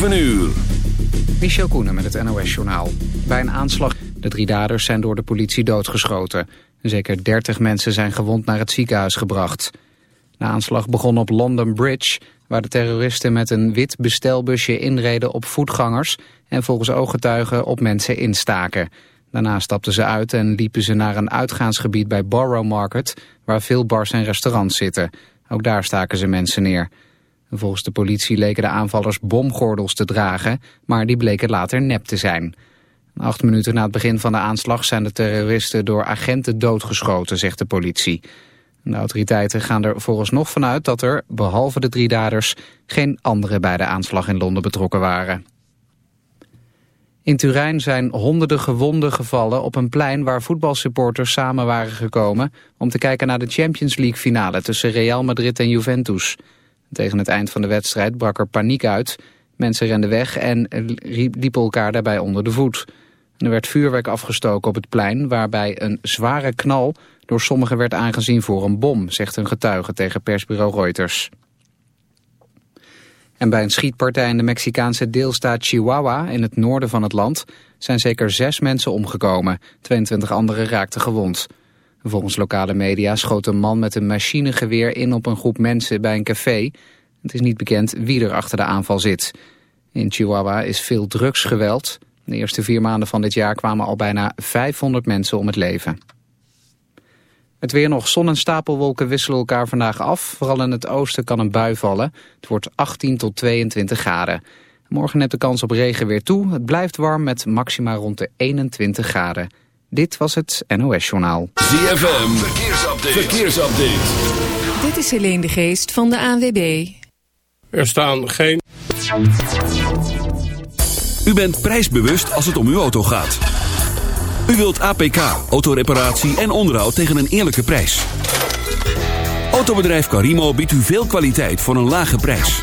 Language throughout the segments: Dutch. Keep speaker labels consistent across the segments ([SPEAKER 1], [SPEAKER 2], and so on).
[SPEAKER 1] 7 uur.
[SPEAKER 2] Michel Koenen met het NOS-journaal. Bij een aanslag... De drie daders zijn door de politie doodgeschoten. Zeker 30 mensen zijn gewond naar het ziekenhuis gebracht. De aanslag begon op London Bridge... waar de terroristen met een wit bestelbusje inreden op voetgangers... en volgens ooggetuigen op mensen instaken. Daarna stapten ze uit en liepen ze naar een uitgaansgebied bij Borough Market... waar veel bars en restaurants zitten. Ook daar staken ze mensen neer. Volgens de politie leken de aanvallers bomgordels te dragen, maar die bleken later nep te zijn. Acht minuten na het begin van de aanslag zijn de terroristen door agenten doodgeschoten, zegt de politie. De autoriteiten gaan er vooralsnog vanuit dat er, behalve de drie daders, geen anderen bij de aanslag in Londen betrokken waren. In Turijn zijn honderden gewonden gevallen op een plein waar voetbalsupporters samen waren gekomen om te kijken naar de Champions League finale tussen Real Madrid en Juventus. Tegen het eind van de wedstrijd brak er paniek uit. Mensen renden weg en liepen elkaar daarbij onder de voet. Er werd vuurwerk afgestoken op het plein... waarbij een zware knal door sommigen werd aangezien voor een bom... zegt een getuige tegen persbureau Reuters. En bij een schietpartij in de Mexicaanse deelstaat Chihuahua... in het noorden van het land zijn zeker zes mensen omgekomen. 22 anderen raakten gewond. Volgens lokale media schoot een man met een machinegeweer in op een groep mensen bij een café. Het is niet bekend wie er achter de aanval zit. In Chihuahua is veel drugsgeweld. De eerste vier maanden van dit jaar kwamen al bijna 500 mensen om het leven. Het weer nog zon en stapelwolken wisselen elkaar vandaag af. Vooral in het oosten kan een bui vallen. Het wordt 18 tot 22 graden. Morgen neemt de kans op regen weer toe. Het blijft warm met maxima rond de 21 graden. Dit was het NOS Journaal.
[SPEAKER 1] ZFM, verkeersupdate. verkeersupdate.
[SPEAKER 3] Dit is Helene de Geest van de ANWB.
[SPEAKER 4] Er staan geen...
[SPEAKER 1] U bent prijsbewust als het om uw auto gaat. U wilt APK, autoreparatie en onderhoud tegen een eerlijke prijs. Autobedrijf Carimo biedt u veel kwaliteit voor een lage prijs.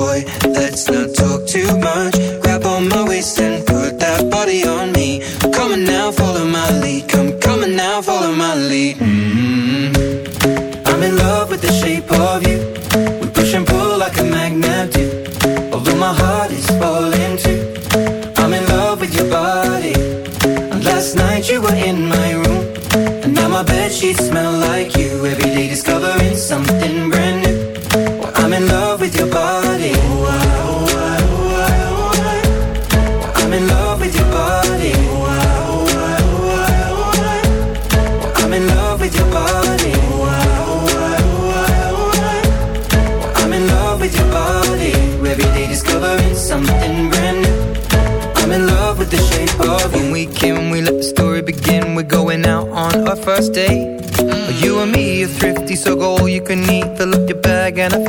[SPEAKER 5] smell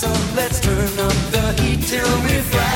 [SPEAKER 6] So let's turn up the heat till we
[SPEAKER 7] fly.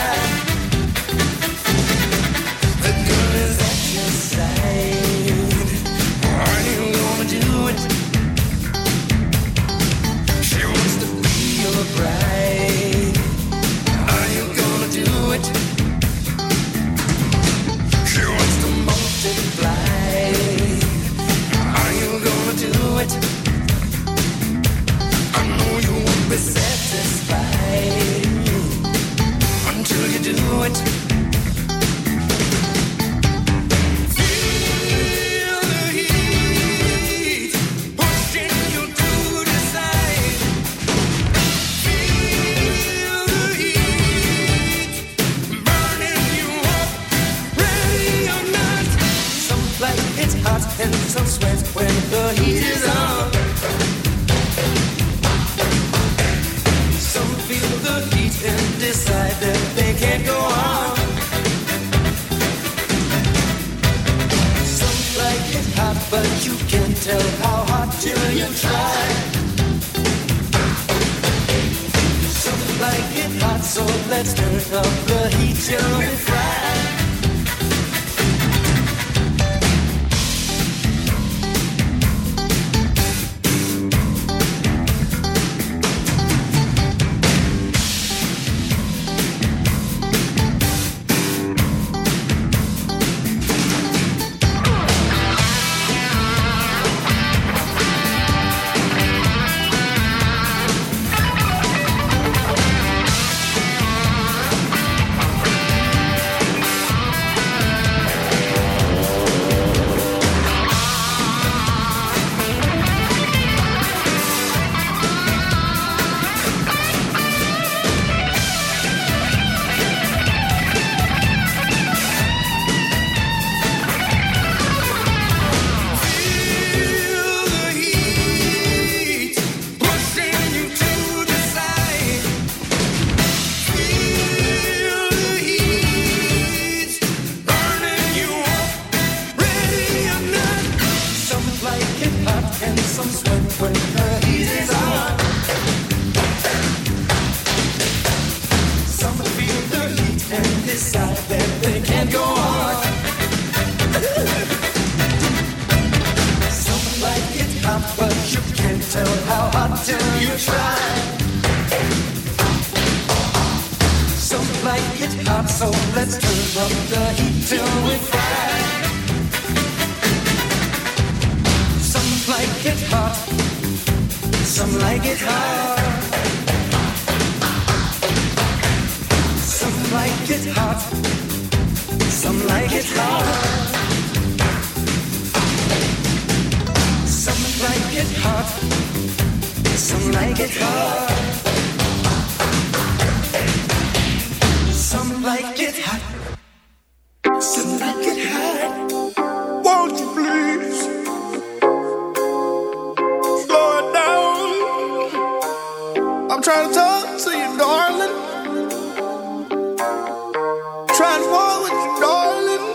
[SPEAKER 7] Trying walk with you, darling.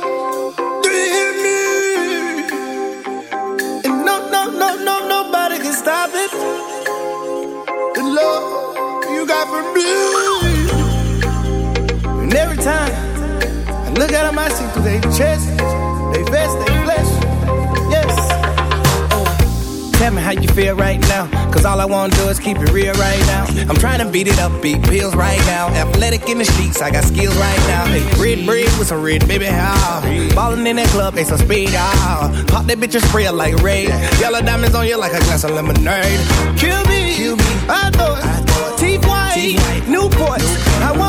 [SPEAKER 7] Do you hear me? And no, no, no, no, nobody can stop it. The love you got for me. And every time I look at them, I see through their chest, they vest, they flesh.
[SPEAKER 8] Tell me how you feel right now. Cause all I wanna do is keep it real right now. I'm trying to beat it up, beat pills right now. Athletic in the streets, I got skills right now. Hey, red bread with some red, baby, how? Ballin' in that club, they some speed, ah. Pop that bitch and spray it like Ray. Yellow diamonds on you like a glass of lemonade.
[SPEAKER 7] Kill me,
[SPEAKER 8] Kill me.
[SPEAKER 7] I thought, teeth white,
[SPEAKER 8] Teeth white.
[SPEAKER 7] Newport. I want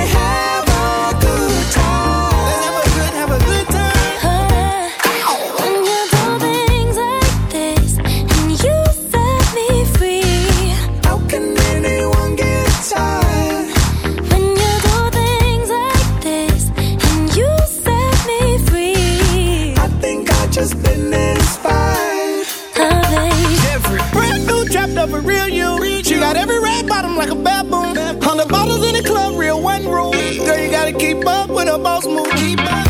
[SPEAKER 9] Like
[SPEAKER 7] a baboon. Hundred bottles in the club, real one rule. Girl, you gotta keep up with a boss move.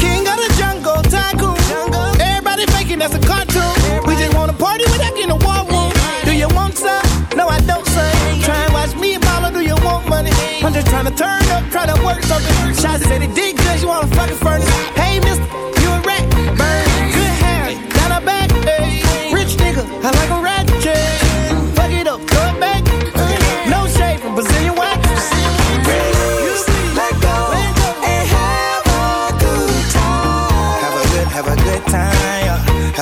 [SPEAKER 7] King of the jungle, tycoon. Everybody faking that's a cartoon. We just wanna party without getting a war room. Do you want some? No, I don't, son. Try and watch me and mama, do you want money? I'm just trying to turn up, try to work something. Shots said it you wanna fucking furnace.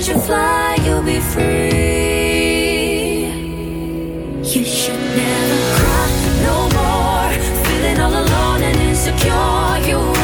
[SPEAKER 10] Once you fly, you'll be free. You should never cry no more. Feeling all alone and insecure. You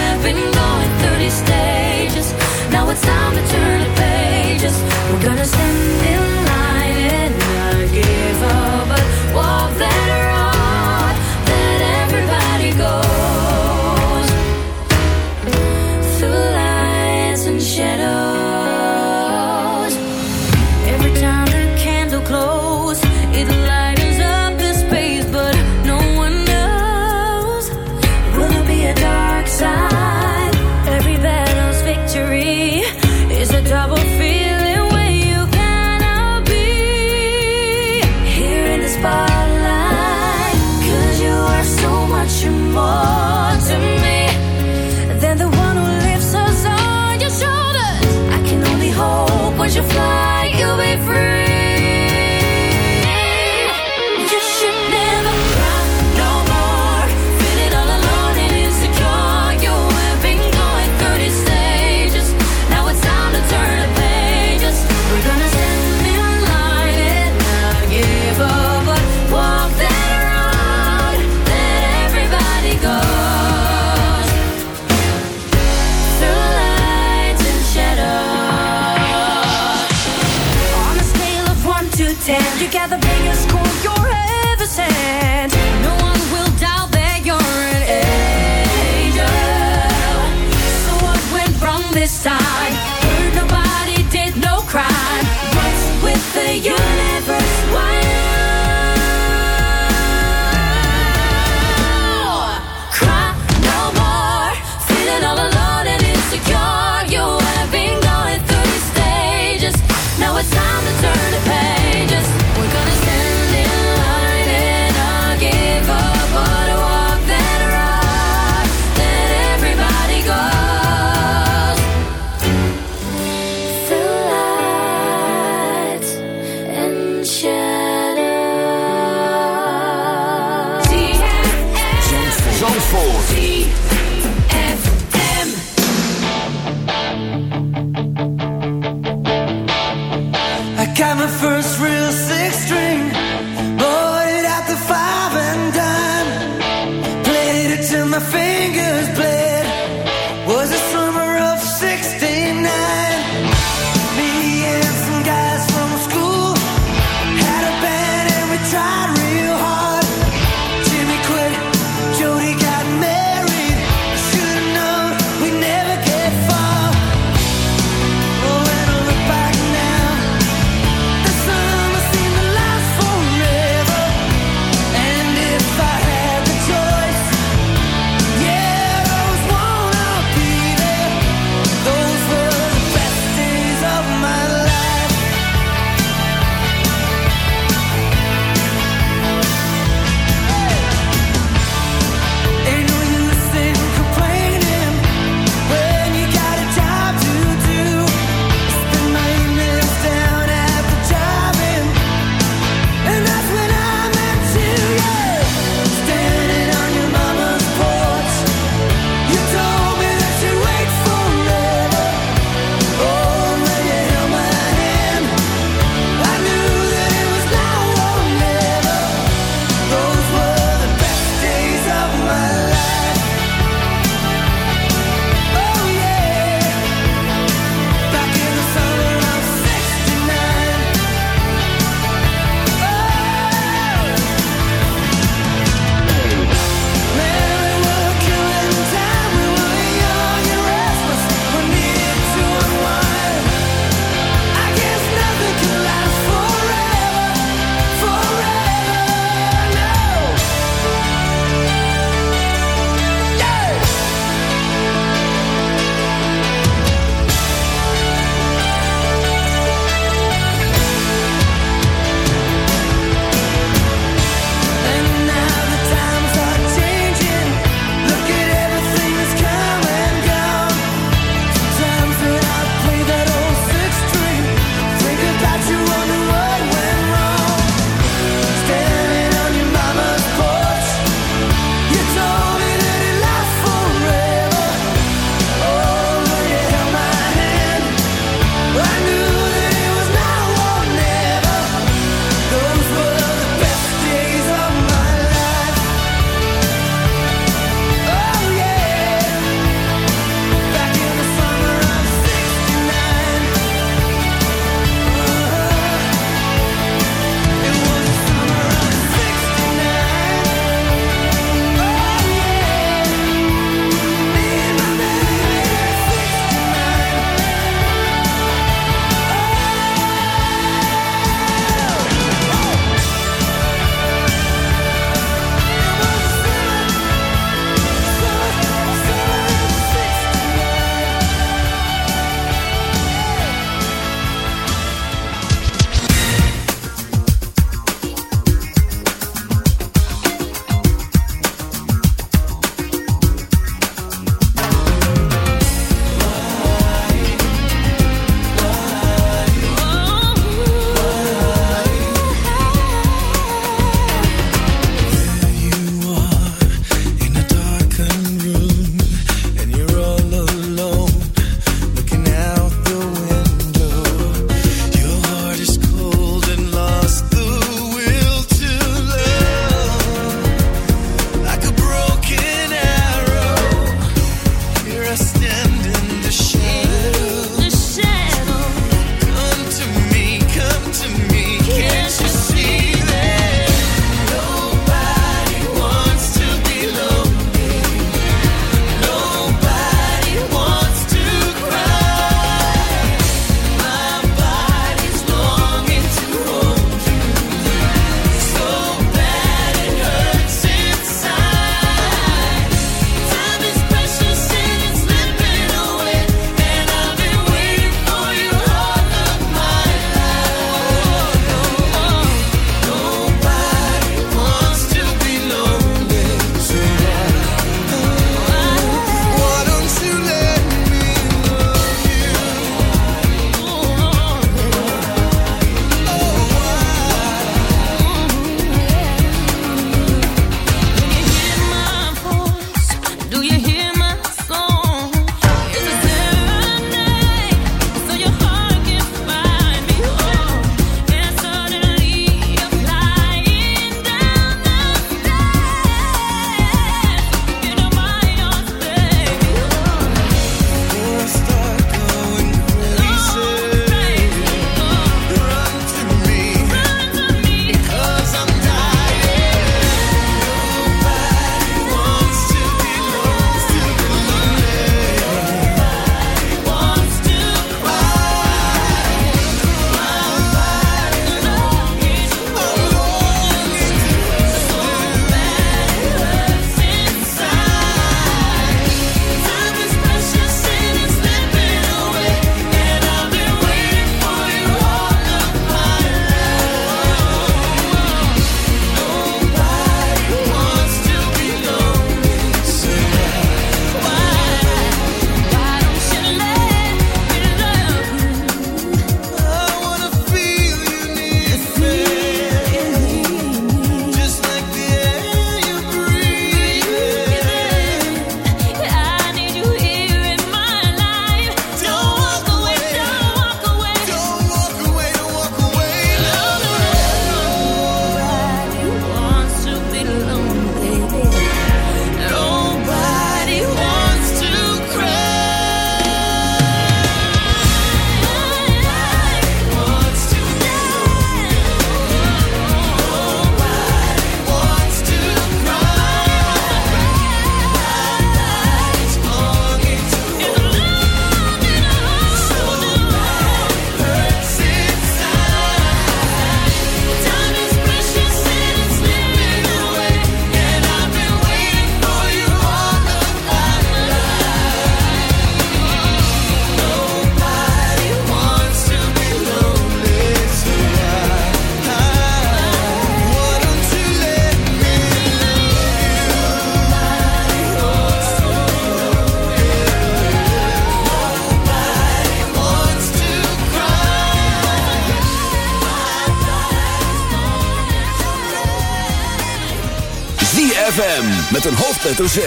[SPEAKER 1] met een hoofdletter Z.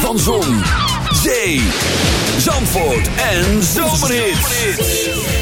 [SPEAKER 1] Van Zon, Zee, Zandvoort en
[SPEAKER 11] Zomerrit.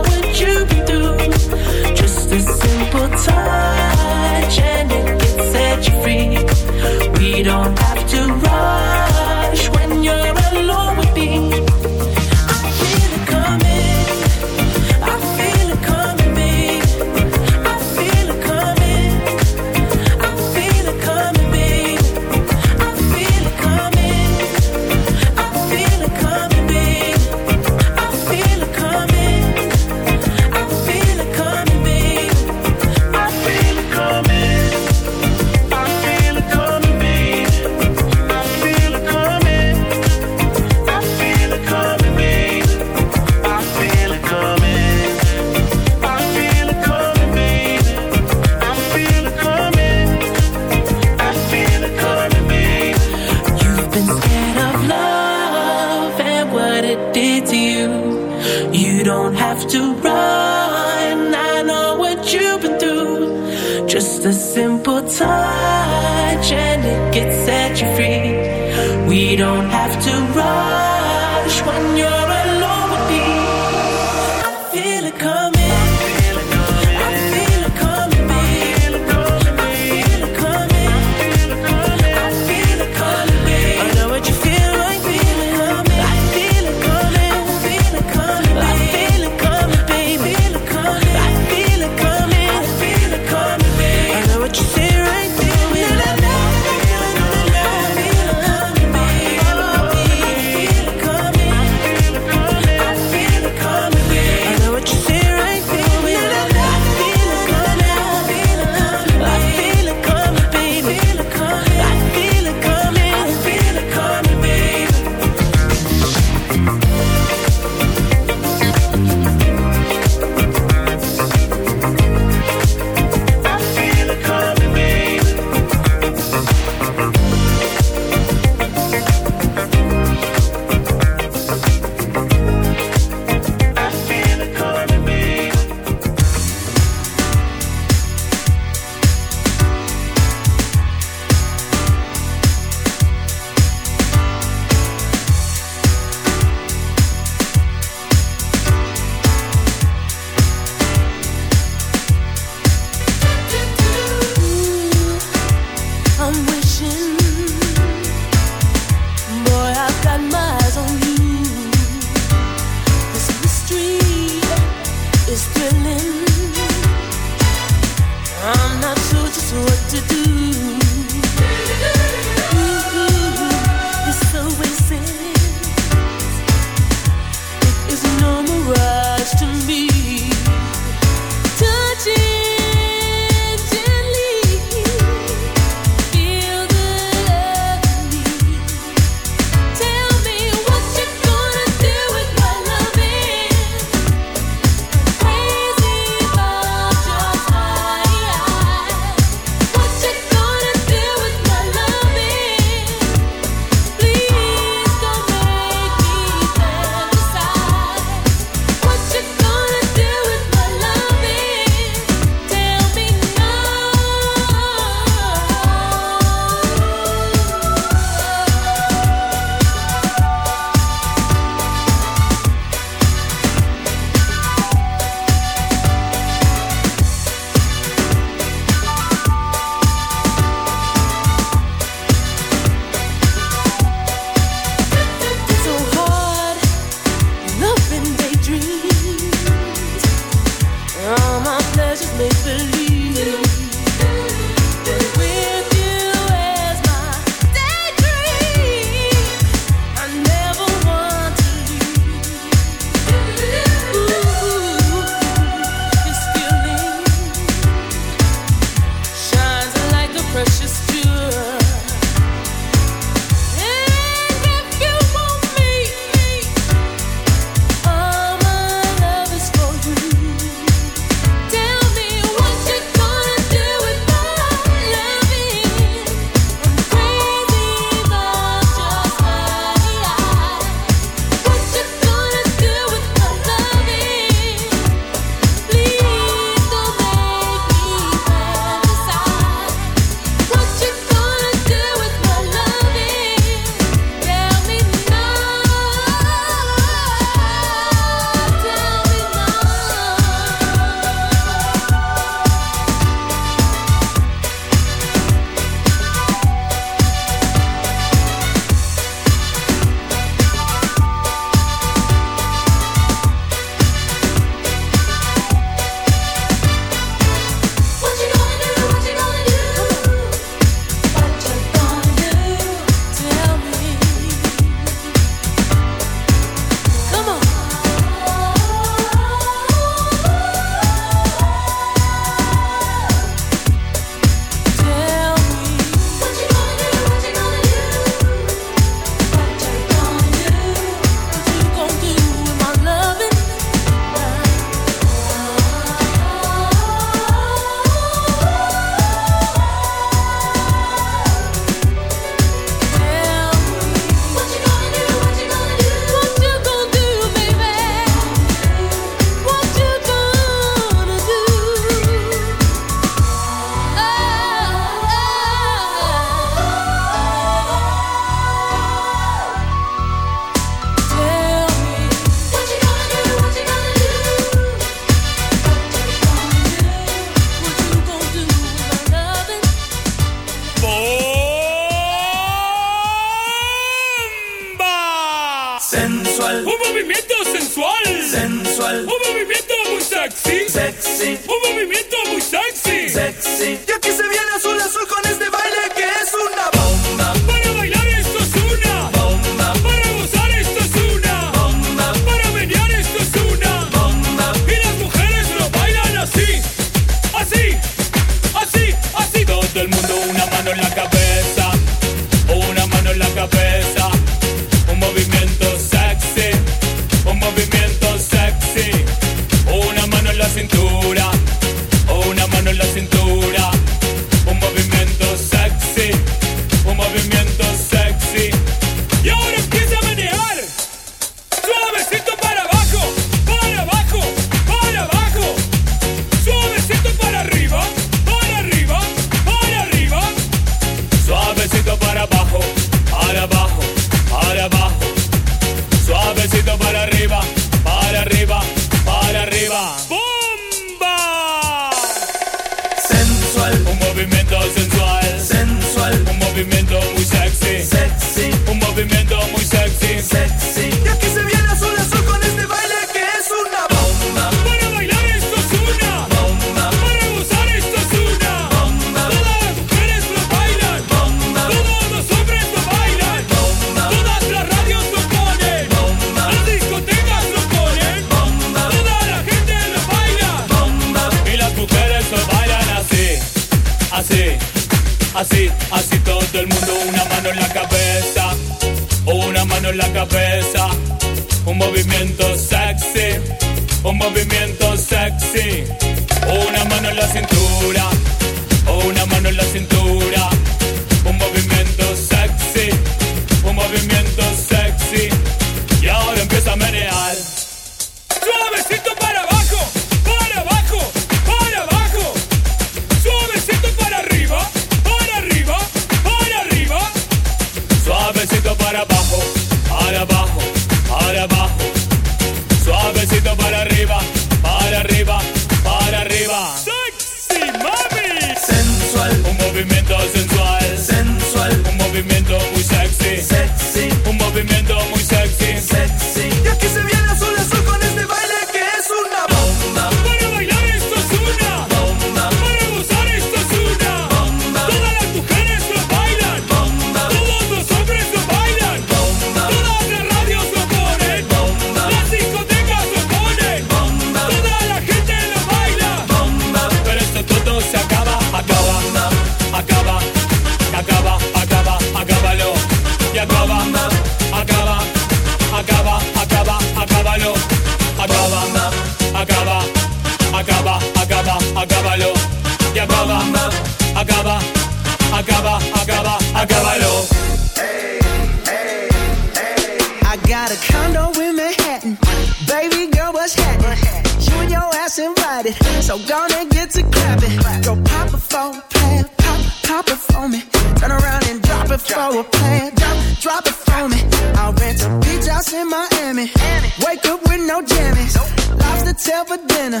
[SPEAKER 8] hotel for dinner.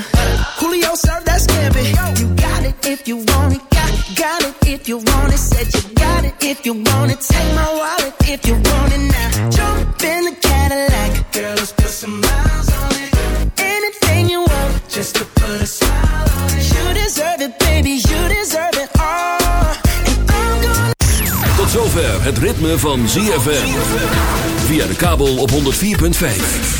[SPEAKER 8] Julio served that scampi. You got it if you want it. Got, got it if you want it. Said you got it if you want it. Take my wallet if you want it now. Jump in the Cadillac. Girl, let's put some miles on it. Anything you want. Just to put a smile on it. You deserve it, baby. You deserve it all. And I'm gonna...
[SPEAKER 1] Tot zover het ritme van ZFM. Via de kabel op 104.5.